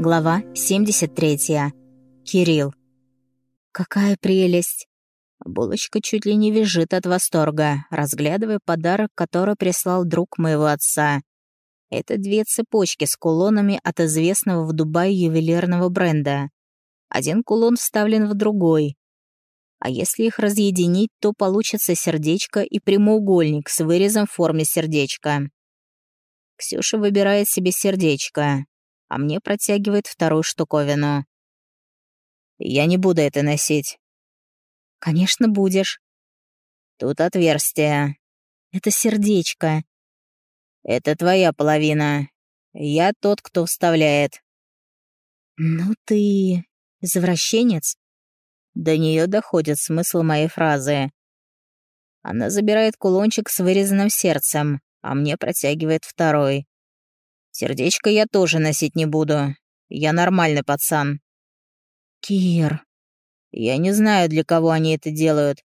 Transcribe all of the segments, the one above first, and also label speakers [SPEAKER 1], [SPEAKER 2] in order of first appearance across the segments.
[SPEAKER 1] Глава 73. Кирилл. Какая прелесть! Булочка чуть ли не визжит от восторга, разглядывая подарок, который прислал друг моего отца. Это две цепочки с кулонами от известного в Дубае ювелирного бренда. Один кулон вставлен в другой. А если их разъединить, то получится сердечко и прямоугольник с вырезом в форме сердечка. Ксюша выбирает себе сердечко, а мне протягивает вторую штуковину. Я не буду это носить. Конечно, будешь. Тут отверстие. Это сердечко. Это твоя половина. Я тот, кто вставляет. Ну ты... извращенец? До нее доходит смысл моей фразы. Она забирает кулончик с вырезанным сердцем, а мне протягивает второй. Сердечко я тоже носить не буду. Я нормальный пацан. Кир. Я не знаю, для кого они это делают.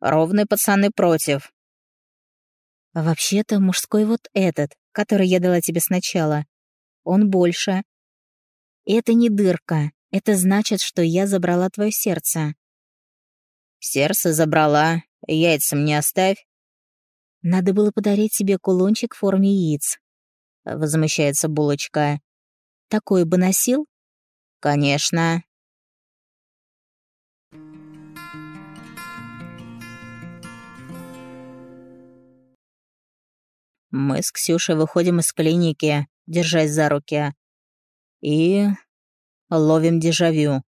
[SPEAKER 1] Ровные пацаны против. А вообще-то мужской вот этот, который я дала тебе сначала. Он больше. Это не дырка. Это значит, что я забрала твое сердце. Сердце забрала. Яйца мне оставь. Надо было подарить тебе кулончик в форме яиц. — возмущается булочка. «Такой бы носил?» «Конечно». Мы с Ксюшей выходим из клиники, держась за руки, и ловим дежавю.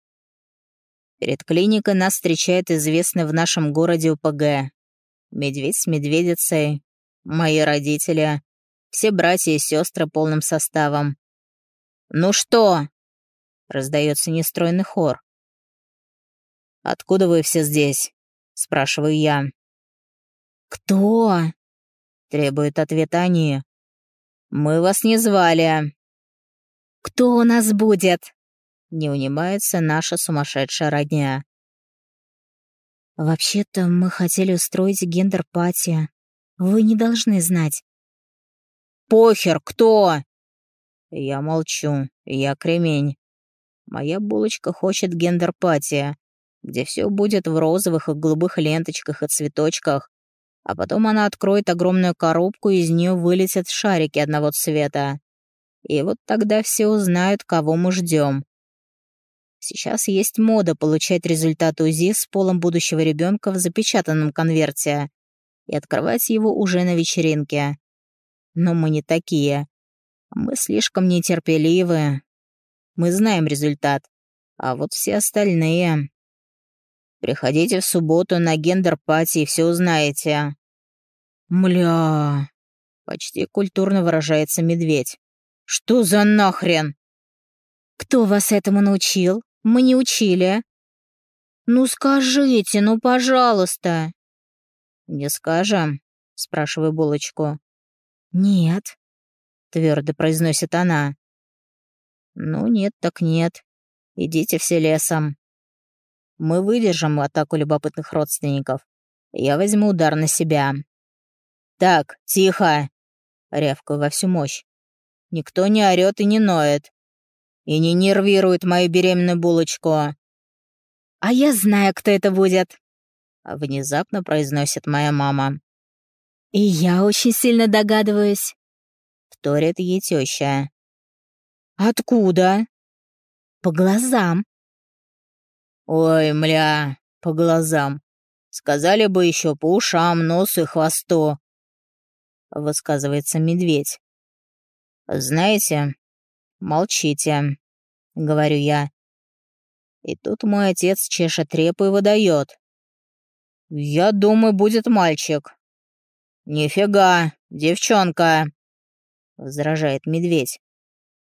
[SPEAKER 1] Перед клиникой нас встречает известный в нашем городе УПГ. Медведь с медведицей, мои родители, все братья и сестры полным составом. «Ну что?» — раздается нестройный хор. «Откуда вы все здесь?» — спрашиваю я. «Кто?» — требует ответа они. «Мы вас не звали». «Кто у нас будет?» — не унимается наша сумасшедшая родня. «Вообще-то мы хотели устроить гендер-пати. Вы не должны знать похер, кто?» Я молчу, я кремень. Моя булочка хочет гендер-пати, где все будет в розовых и голубых ленточках и цветочках, а потом она откроет огромную коробку, и из нее вылетят шарики одного цвета. И вот тогда все узнают, кого мы ждем. Сейчас есть мода получать результат УЗИ с полом будущего ребенка в запечатанном конверте и открывать его уже на вечеринке. Но мы не такие. Мы слишком нетерпеливы. Мы знаем результат. А вот все остальные... Приходите в субботу на гендер-пати и все узнаете. Мля... Почти культурно выражается медведь. Что за нахрен? Кто вас этому научил? Мы не учили. Ну скажите, ну пожалуйста. Не скажем, спрашиваю булочку. «Нет», — твердо произносит она. «Ну нет, так нет. Идите все лесом. Мы выдержим атаку любопытных родственников. Я возьму удар на себя». «Так, тихо!» — рявкаю во всю мощь. «Никто не орёт и не ноет. И не нервирует мою беременную булочку». «А я знаю, кто это будет», — внезапно произносит моя мама. «И я очень сильно догадываюсь», — вторит ей теща. «Откуда?» «По глазам». «Ой, мля, по глазам. Сказали бы еще по ушам, носу и хвосту», — высказывается медведь. «Знаете, молчите», — говорю я. И тут мой отец чешет репу и выдает. «Я думаю, будет мальчик». «Нифига, девчонка!» — возражает медведь.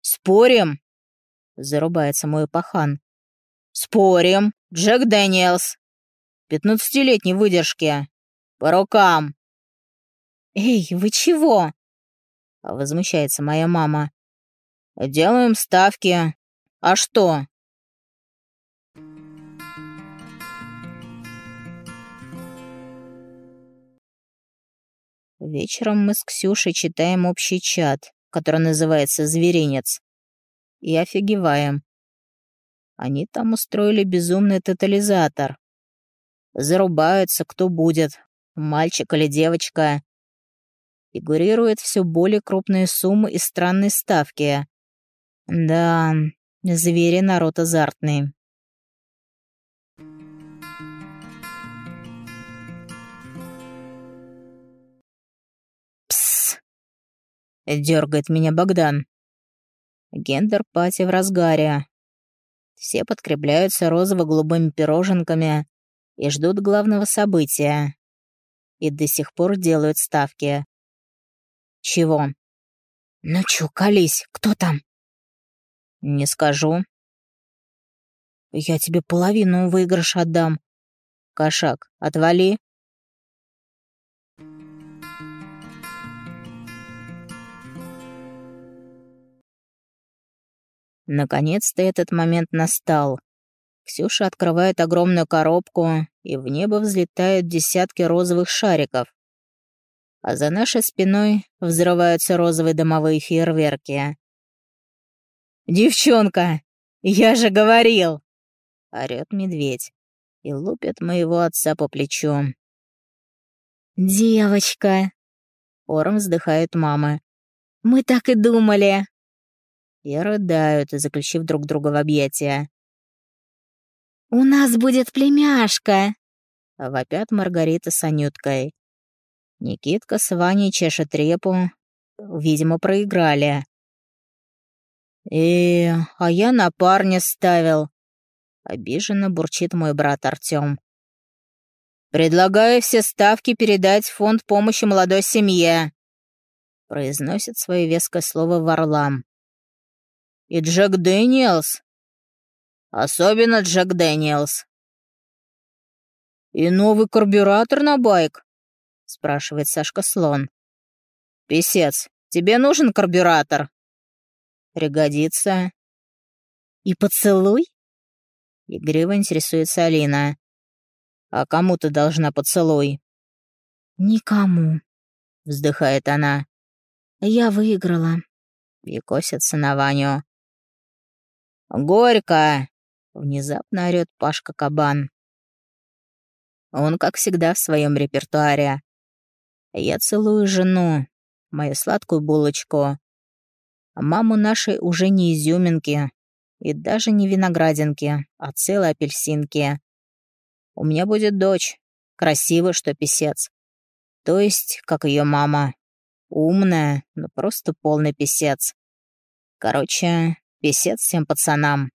[SPEAKER 1] «Спорим?» — зарубается мой пахан. «Спорим, Джек Дэниелс. Пятнадцатилетней выдержки. По рукам». «Эй, вы чего?» — возмущается моя мама. «Делаем ставки. А что?» Вечером мы с Ксюшей читаем общий чат, который называется «Зверинец». и офигеваем. Они там устроили безумный тотализатор. Зарубаются, кто будет, мальчик или девочка. Фигурируют все более крупные суммы и странные ставки. Да, звери народ азартный. Дергает меня Богдан. Гендер-пати в разгаре. Все подкрепляются розово-голубыми пироженками и ждут главного события. И до сих пор делают ставки. Чего? Ну чё, колись, кто там? Не скажу. Я тебе половину выигрыша отдам. Кошак, отвали. Наконец-то этот момент настал. Ксюша открывает огромную коробку, и в небо взлетают десятки розовых шариков. А за нашей спиной взрываются розовые домовые фейерверки. «Девчонка, я же говорил!» — орёт медведь и лупит моего отца по плечу. «Девочка!» — ором вздыхает мама. «Мы так и думали!» И рыдают, заключив друг друга в объятия. «У нас будет племяшка!» — вопят Маргарита с Анюткой. Никитка с Ваней чешет репу. Видимо, проиграли. «Э, а я на парня ставил!» — обиженно бурчит мой брат Артём. «Предлагаю все ставки передать в фонд помощи молодой семье», — произносит свое веское слово Варлам. И Джек Дэниелс. Особенно Джек Дэниелс. «И новый карбюратор на байк?» — спрашивает Сашка Слон. «Песец, тебе нужен карбюратор?» «Пригодится». «И поцелуй?» Игриво интересуется Алина. «А кому ты должна поцелуй?» «Никому», — вздыхает она. «Я выиграла». И косится на Ваню. «Горько!» — внезапно орёт Пашка Кабан. Он, как всегда, в своем репертуаре. Я целую жену, мою сладкую булочку. Маму нашей уже не изюминки и даже не виноградинки, а целые апельсинки. У меня будет дочь, красивая, что писец. То есть, как ее мама. Умная, но просто полный писец. Короче, Песец всем пацанам.